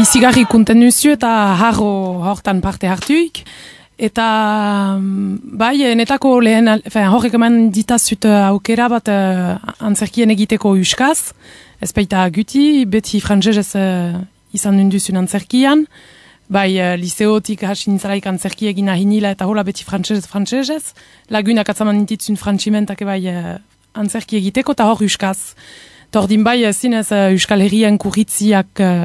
izigarri kunten nuzu eta harro hortan parte hartuik. Eta mm, bai, netako lehen, fen, horrek eman ditazut uh, aukera bat uh, antzerkien egiteko uskaz. Ez baita guti, beti frantzesez uh, izan nunduzun antzerkian. Bai, uh, liseotik hasi nintzalaik antzerki egin ahinila eta hola beti frantzesez, frantzesez. Lagunak atzaman nintitzun frantzimentak bai uh, antzerki egiteko eta hor uskaz. Tordin bai, zinez, uh, Euskal Herrian kurritziak uh,